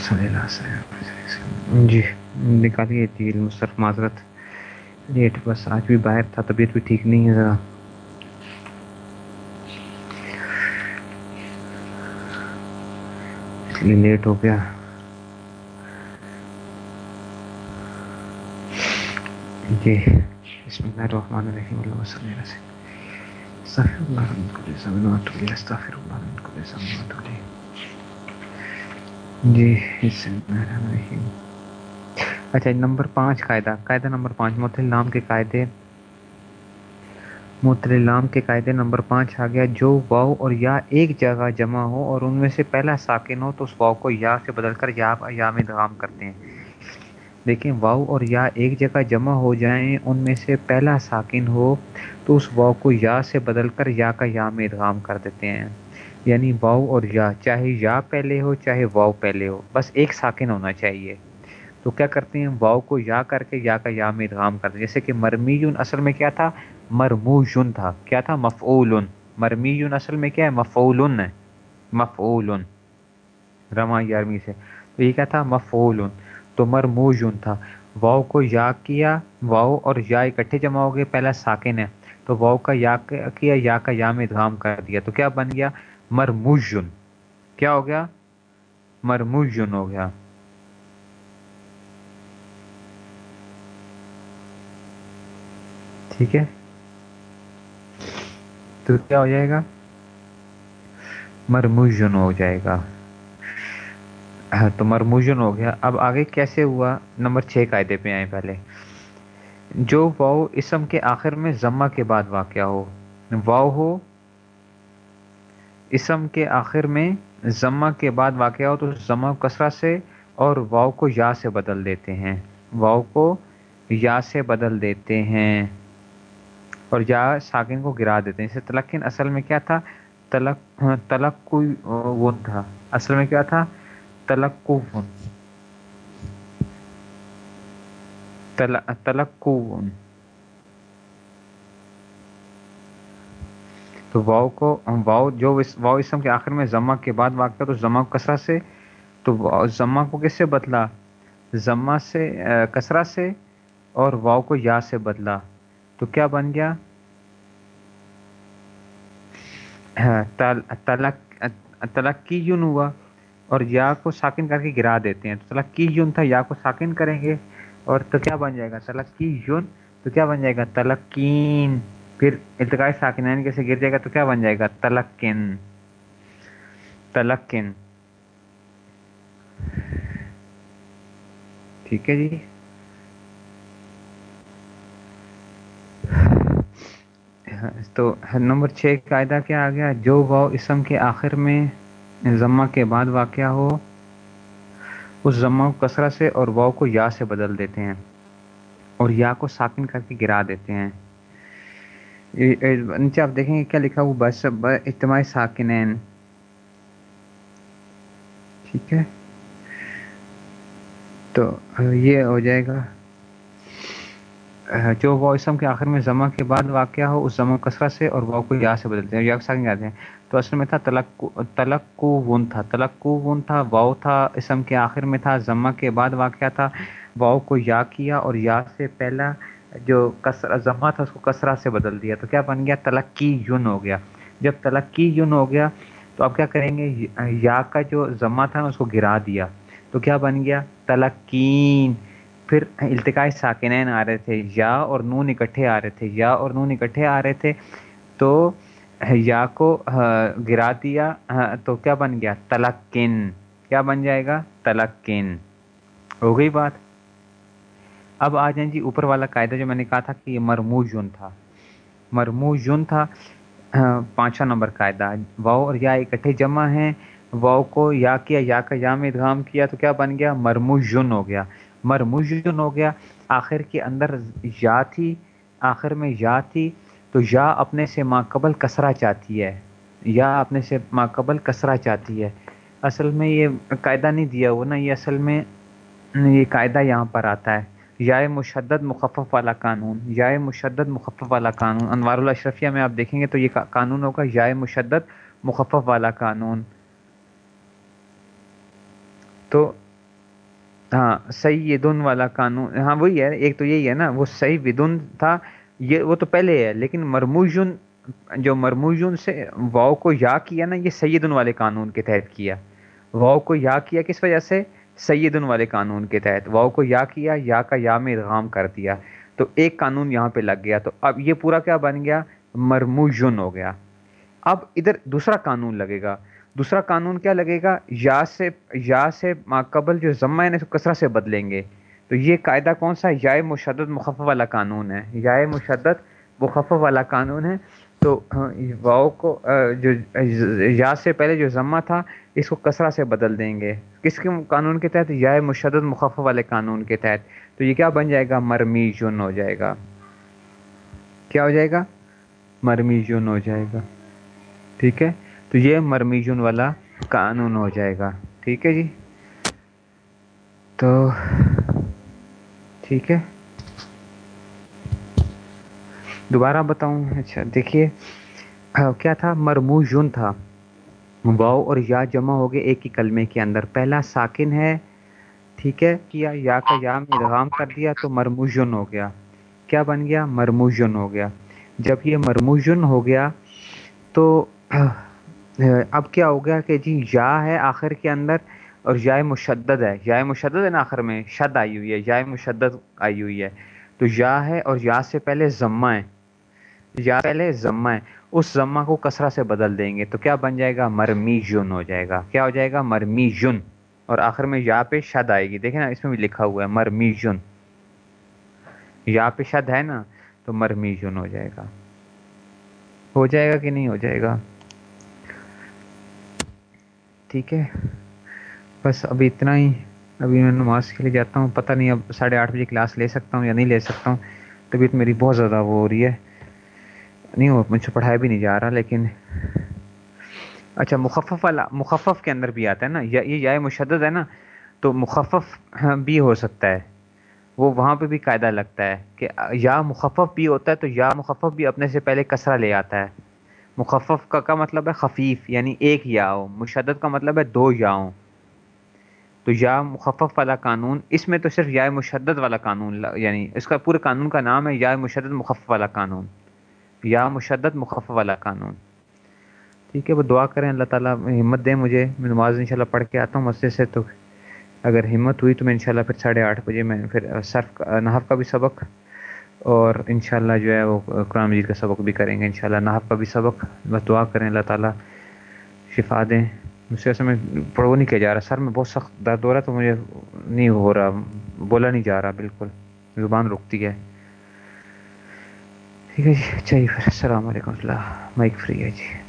صلی اللہ علیہ جی نکالیے جی مصرف، معذرت۔ لیٹ بس آج بھی باہر تھا، طبیعت بھی ٹھیک نہیں ہے ذرا۔ اس لیے لیٹ ہو گیا۔ جی بسم اللہ الرحمن الرحیم اللہ صلی اللہ علیہ استغفر اللہ من کل ذنب و اتوب الیہ استغفر اللہ من کل ذنب و اتوب الیہ جی اچھا نمبر پانچ قاعدہ۔ قاعدہ نمبر پانچ معطل نام کے قاعدے۔ معطل نام کے قاعدے نمبر پانچ آ گیا، جو واؤ اور یا ایک جگہ جمع ہو اور ان میں سے پہلا ساکن ہو تو اس واؤ کو یا سے بدل کر یا یا میں ادغام کرتے ہیں۔ دیکھیں واؤ اور یا ایک جگہ جمع ہو جائیں، ان میں سے پہلا ساکن ہو تو اس واؤ کو یا سے بدل کر یا کا یا میں ادغام کر دیتے ہیں۔ یعنی واؤ اور یا، چاہے یا پہلے ہو، چاہے واؤ پہلے ہو، بس ایک ساکن ہونا چاہیے۔ تو کیا کرتے ہیں؟ واؤ کو یا کر کے یا کا یا میں ادغام کرتے ہیں جیسے کہ مرمیون اصل میں کیا تھا؟ مرموجن تھا۔ کیا تھا؟ مفعول مرمیون اصل میں کیا ہے؟ مفعول ہے۔ مفعول رما یارمی سے۔ تو یہ کیا تھا؟ مفعول تو مرموجن تھا۔ واؤ کو یا کیا؟ واؤ اور یا اکٹھے جمع ہو گئے، پہلا ساکن ہے۔ تو واؤ کا یا کیا، یا کا یا میں ادغام کر دیا۔ تو کیا بن گیا؟ مرموجن کیا ہو گیا؟ مرموجن ہو گیا۔ ٹھیک ہے۔ تو کیا ہو جائے گا؟ مرموجن ہو جائے گا۔ ہاں، تو مرموجن ہو گیا۔ اب آگے کیسے ہوا؟ نمبر چھ قاعدے پہ آئے پہلے۔ جو واؤ اسم کے آخر میں ضمہ کے بعد واقع ہو۔ واؤ ہو اسم کے آخر میں ضمہ کے بعد واقع ہو تو ضمہ کسرہ سے اور واؤ کو یا سے بدل دیتے ہیں۔ واؤ کو یا سے بدل دیتے ہیں اور یا ساکن کو گرا دیتے ہیں۔ جیسے تلقین اصل میں کیا تھا؟ تلق تلق کوئی وہ تھا۔ اصل میں کیا تھا؟ تلق تلق تو واؤ کو واؤ جو واؤ اسم کے آخر میں ضمہ کے بعد واقع تو ضمہ کسرہ سے، تو ضمہ کو کس سے بدلا؟ ضمہ سے کسرہ سے اور واؤ کو یا سے بدلا۔ تو کیا بن گیا؟ ہاں، تلقی یون ہوا اور یا کو ساکن کر کے گرا دیتے ہیں۔ تو تلقی یون تھا، یا کو ساکن کریں گے اور تو کیا بن جائے گا؟ تلقی یون تو کیا بن جائے گا؟ تلقین پھر التقاء ساکنین کیسے گر جائے گا تو کیا بن جائے گا؟ تلقن تلقن ٹھیک ہے جی۔ ہاں، تو نمبر چھ قاعدہ کیا آ گیا جو واؤ اسم کے آخر میں ضمہ کے بعد واقع ہو، اس ضمہ کو کثرت سے اور واؤ کو یا سے بدل دیتے ہیں اور یا کو ساکن کر کے گرا دیتے ہیں۔ نیچے آپ دیکھیں گے کیا لکھا وہ بس اجتماعی ساکنین۔ ٹھیک ہے۔ تو یہ ہو جائے گا۔ جو وہ اسم کے آخر میں ضمہ کے بعد واقع ہو، اس ضمہ کثرت سے اور واؤ کو یا سے بدلتے ہیں۔ یا ساکن جاتے ہیں تو اصل میں تھا تلق تلق کو ون تھا۔ تلق کو ون تھا واؤ تھا، اسم کے آخر میں تھا۔ ضمہ کے بعد واقعہ تھا۔ واؤ کو یا کیا اور یا سے پہلا جو کسر ضمہ تھا اس کو کسرہ سے بدل دیا تو کیا بن گیا؟ تلقی یون ہو گیا۔ جب تلقی یون ہو گیا تو اب کیا کریں گے؟ یا کا جو ضمہ تھا نا، اس کو گرا دیا۔ تو کیا بن گیا؟ تلقین۔ پھر التقاء ساکنین آ رہے تھے۔ یا اور نون اکٹھے آ رہے تھے۔ یا اور نون اکٹھے آ رہے تھے۔ تو یا کو گرا دیا۔ تو کیا بن گیا؟ تلقن کیا بن جائے گا؟ تلقن ہو گئی بات۔ اب آ جائیں جی اوپر والا قاعدہ جو میں نے کہا تھا کہ یہ مرموز یون تھا۔ مرموز یون تھا پانچواں نمبر قاعدہ۔ واؤ اور یا اکٹھے جمع ہیں۔ واؤ کو یا کیا، یا کا یا میں ادغام کیا تو کیا بن گیا؟ مرموز یون ہو گیا۔ مرموز یون ہو گیا۔ آخر کے اندر یا تھی، آخر میں یا تھی۔ تو یا اپنے سے ماقبل کسرا چاہتی ہے۔ یا اپنے سے ماقبل کسرا چاہتی ہے۔ اصل میں یہ قاعدہ نہیں دیا وہ نا، یہ اصل میں یہ قاعدہ یہاں پر آتا ہے۔ یا مشدد مخفف والا قانون یا مشدد مخفف والا قانون۔ انوار الاشرفیہ میں آپ دیکھیں گے تو یہ قانون ہوگا یا مشدد مخفف والا قانون۔ تو ہاں سیدن والا قانون۔ ہاں وہی ہے، ایک تو یہی ہے نا، وہ صحیح بدن تھا، یہ وہ تو پہلے ہے، لیکن مرموجن، جو مرموجن سے واؤ کو یا کیا نا، یہ سیدن والے قانون کے تحت کیا۔ واؤ کو یا کیا کس وجہ سے؟ سیدن والے قانون کے تحت۔ واؤ کو یا کیا، یا کا یا میں ادغام کر دیا۔ تو ایک قانون یہاں پہ لگ گیا۔ تو اب یہ پورا کیا بن گیا؟ مرموجن ہو گیا۔ اب ادھر دوسرا قانون لگے گا۔ دوسرا قانون کیا لگے گا؟ یا سے یا سے ماقبل جو ضمہ ہے نا کثرہ سے بدلیں گے۔ تو یہ قاعدہ کون سا یا مشدد مخفف والا قانون ہے۔ یا مشدد مخفف والا قانون ہے۔ تو ہاں، واؤ کو جو یا سے پہلے جو ضمہ تھا، اس کو کثرہ سے بدل دیں گے۔ کس کے قانون کے تحت؟ یا مشدد مخفف والے قانون کے تحت۔ تو یہ کیا بن جائے گا؟ مرمی جن ہو جائے گا۔ کیا ہو جائے گا؟ مرمی جن ہو جائے گا۔ ٹھیک ہے؟ تو یہ مرمیجن والا قانون ہو جائے گا۔ ٹھیک ہے جی؟ تو، ٹھیک ہے؟ دوبارہ بتاؤں۔ اچھا دیکھیے کیا تھا؟ مرموجن تھا۔ واؤ اور یا جمع ہو گئے ایک ہی کلمے کے اندر۔ پہلا ساکن ہے، ٹھیک ہے، کیا یا کا یا میں ادغام کر دیا تو مرموجن ہو گیا۔ کیا بن گیا؟ مرموجن ہو گیا۔ جب یہ مرموجن ہو گیا تو اب کیا ہو گیا کہ جی یا ہے آخر کے اندر اور یا مشدد ہے۔ یا مشدد ہے نا آخر میں؟ شد آئی ہوئی ہے، یا مشدد آئی ہوئی ہے۔ تو یا ہے اور یا سے پہلے ضمہ ہے۔ یا پہلے ضمہ ہے، اس ضمہ کو کسرہ سے بدل دیں گے تو کیا بن جائے گا؟ مرمی جن ہو جائے گا۔ کیا ہو جائے گا؟ مرمی جن۔ اور آخر میں یا پہ شد آئے گی۔ دیکھیں نا، اس میں بھی لکھا ہوا ہے، مرمی جن۔ یا پہ شد ہے نا، تو مرمی جن ہو جائے گا۔ ہو جائے گا کہ نہیں ہو جائے گا؟ ٹھیک ہے۔ بس ابھی اتنا ہی۔ ابھی میں نماز کے لیے جاتا ہوں۔ پتہ نہیں اب ساڑھے آٹھ بجے کلاس لے سکتا ہوں یا نہیں لے سکتا ہوں۔ طبیعت میری بہت زیادہ وہ ہو رہی ہے۔ نہیں ہو مجھ سے پڑھایا بھی نہیں جا رہا، لیکن اچھا مخفف والا، مخفف کے اندر بھی آتا ہے نا، یا یہ یا مشدد ہے نا، تو مخفف بھی ہو سکتا ہے۔ وہ وہاں پہ بھی قاعدہ لگتا ہے کہ یا مخفف بھی ہوتا ہے تو یا مخفف بھی اپنے سے پہلے کسرہ لے آتا ہے۔ مخفف کا کا مطلب ہے خفیف یعنی ایک یا ہو۔ مشدد کا مطلب ہے دو یا ہوں تو یا مخفف والا قانون، اس میں تو صرف یا مشدد والا قانون یعنی اس کا پورے قانون کا نام ہے یا مشدد مخفف والا قانون۔ یا مشدد مخفف والا قانون۔ ٹھیک ہے، وہ دعا کریں، اللہ تعالیٰ ہمت دیں مجھے۔ میں نماز ان شاء اللہ پڑھ کے آتا ہوں، مسجد سے تو اگر ہمت ہوئی تو میں انشاءاللہ پھر ساڑھے آٹھ بجے میں پھر صرف نحف کا بھی سبق اور انشاءاللہ جو ہے وہ قرآن مجید کا سبق بھی کریں گے۔ انشاءاللہ نحف کا بھی سبق، بس دعا کریں، اللہ تعالیٰ شفا دیں۔ مجھ سے میں پڑھو نہیں کیا جا رہا، سر میں بہت سخت درد ہو رہا تو مجھے نہیں ہو رہا، بولا نہیں جا رہا، بالکل۔ زبان رکتی ہے۔ ٹھیک ہے جی چلیے پھر السلام علیکم اللہ مائک فری ہے جی